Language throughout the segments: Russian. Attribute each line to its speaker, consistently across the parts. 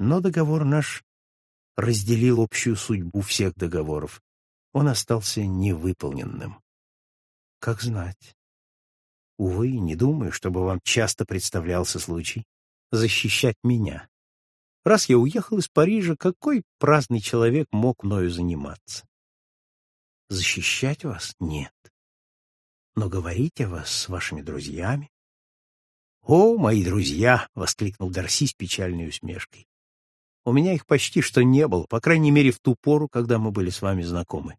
Speaker 1: Но договор наш разделил общую судьбу всех договоров. Он остался невыполненным. Как знать. Увы, не думаю, чтобы вам часто представлялся случай защищать меня. Раз я уехал из Парижа, какой праздный человек мог мною заниматься? Защищать вас? Нет. Но говорить о вас с вашими друзьями? «О, мои друзья!» — воскликнул Дарси с печальной усмешкой. «У меня их почти что не было, по крайней мере, в ту пору, когда мы были с вами знакомы.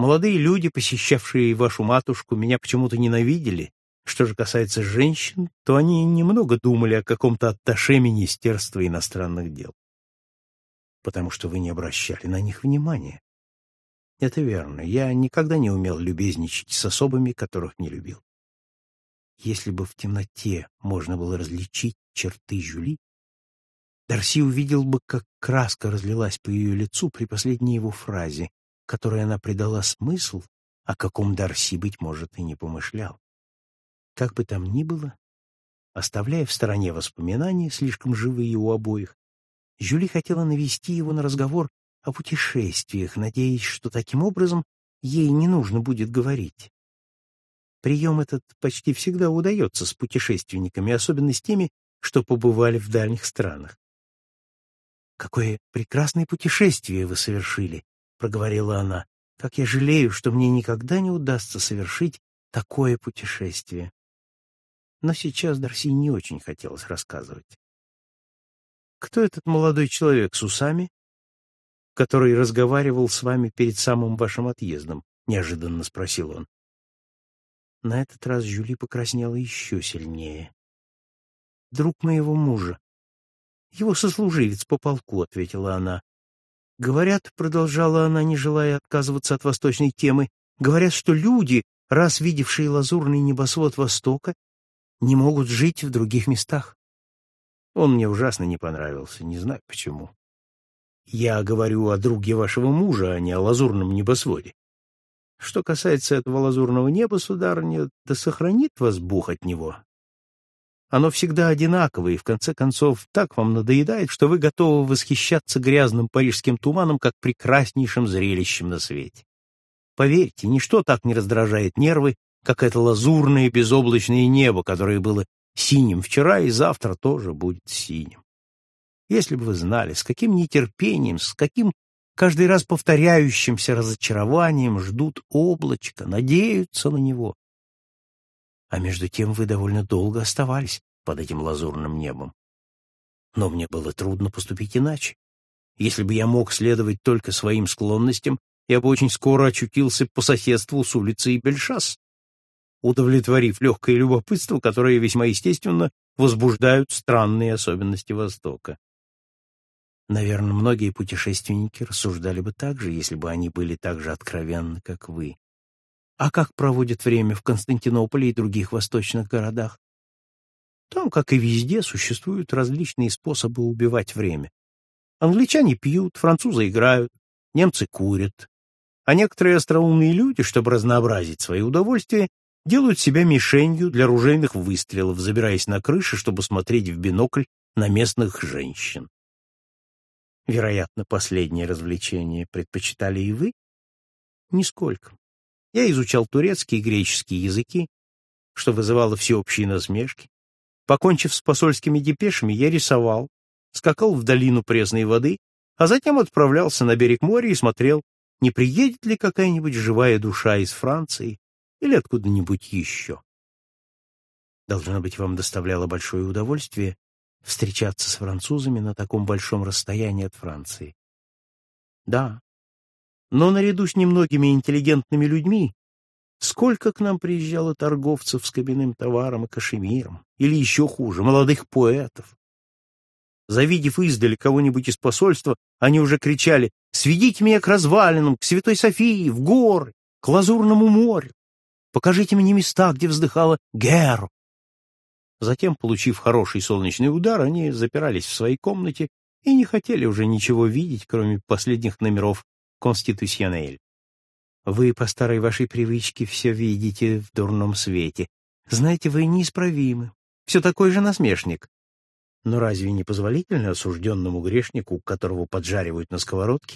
Speaker 1: Молодые люди, посещавшие вашу матушку, меня почему-то ненавидели. Что же касается женщин, то они немного думали о каком-то атташе Министерства иностранных дел. Потому что вы не обращали на них внимания. Это верно. Я никогда не умел любезничать с особами, которых не любил. Если бы в темноте можно было различить черты Жюли, Дарси увидел бы, как краска разлилась по ее лицу при последней его фразе, которой она придала смысл, о каком Дарси, быть может, и не помышлял. Как бы там ни было, оставляя в стороне воспоминания, слишком живые у обоих, Жюли хотела навести его на разговор о путешествиях, надеясь, что таким образом ей не нужно будет говорить. Прием этот почти всегда удается с путешественниками, особенно с теми, что побывали в дальних странах. «Какое прекрасное путешествие вы совершили!» — проговорила она. «Как я жалею, что мне никогда не удастся совершить такое путешествие!» Но сейчас Дарси не очень хотелось рассказывать. «Кто этот молодой человек с усами, который разговаривал с вами перед самым вашим отъездом?» — неожиданно спросил он. На этот раз Жюли покраснела еще сильнее. «Друг моего мужа. Его сослуживец по полку», — ответила она. «Говорят», — продолжала она, не желая отказываться от восточной темы, «говорят, что люди, раз видевшие лазурный небосвод Востока, не могут жить в других местах. Он мне ужасно не понравился, не знаю почему. Я говорю о друге вашего мужа, а не о лазурном небосводе. Что касается этого лазурного неба, сударыня, да сохранит вас Бог от него. Оно всегда одинаковое, и в конце концов так вам надоедает, что вы готовы восхищаться грязным парижским туманом как прекраснейшим зрелищем на свете. Поверьте, ничто так не раздражает нервы, как это лазурное безоблачное небо, которое было синим вчера и завтра тоже будет синим. Если бы вы знали, с каким нетерпением, с каким каждый раз повторяющимся разочарованием ждут облачко, надеются на него. А между тем вы довольно долго оставались под этим лазурным небом. Но мне было трудно поступить иначе. Если бы я мог следовать только своим склонностям, я бы очень скоро очутился по соседству с улицей Бельшас, удовлетворив легкое любопытство, которое весьма естественно возбуждают странные особенности Востока. Наверное, многие путешественники рассуждали бы так же, если бы они были так же откровенны, как вы. А как проводят время в Константинополе и других восточных городах? Там, как и везде, существуют различные способы убивать время. Англичане пьют, французы играют, немцы курят. А некоторые остроумные люди, чтобы разнообразить свои удовольствия, делают себя мишенью для ружейных выстрелов, забираясь на крыши, чтобы смотреть в бинокль на местных женщин. Вероятно, последнее развлечение предпочитали и вы? Нисколько. Я изучал турецкий и греческий языки, что вызывало всеобщие насмешки. Покончив с посольскими депешами, я рисовал, скакал в долину пресной воды, а затем отправлялся на берег моря и смотрел, не приедет ли какая-нибудь живая душа из Франции или откуда-нибудь еще. Должно быть, вам доставляло большое удовольствие встречаться с французами на таком большом расстоянии от Франции. Да, но наряду с немногими интеллигентными людьми сколько к нам приезжало торговцев с кабинным товаром и кашемиром, или еще хуже, молодых поэтов. Завидев издали кого-нибудь из посольства, они уже кричали «Сведите меня к развалинам, к Святой Софии, в горы, к Лазурному морю! Покажите мне места, где вздыхала Геру, Затем, получив хороший солнечный удар, они запирались в своей комнате и не хотели уже ничего видеть, кроме последних номеров «Конституционель». Вы по старой вашей привычке все видите в дурном свете. Знаете, вы неисправимы. Все такой же насмешник. Но разве не позволительно осужденному грешнику, которого поджаривают на сковородке,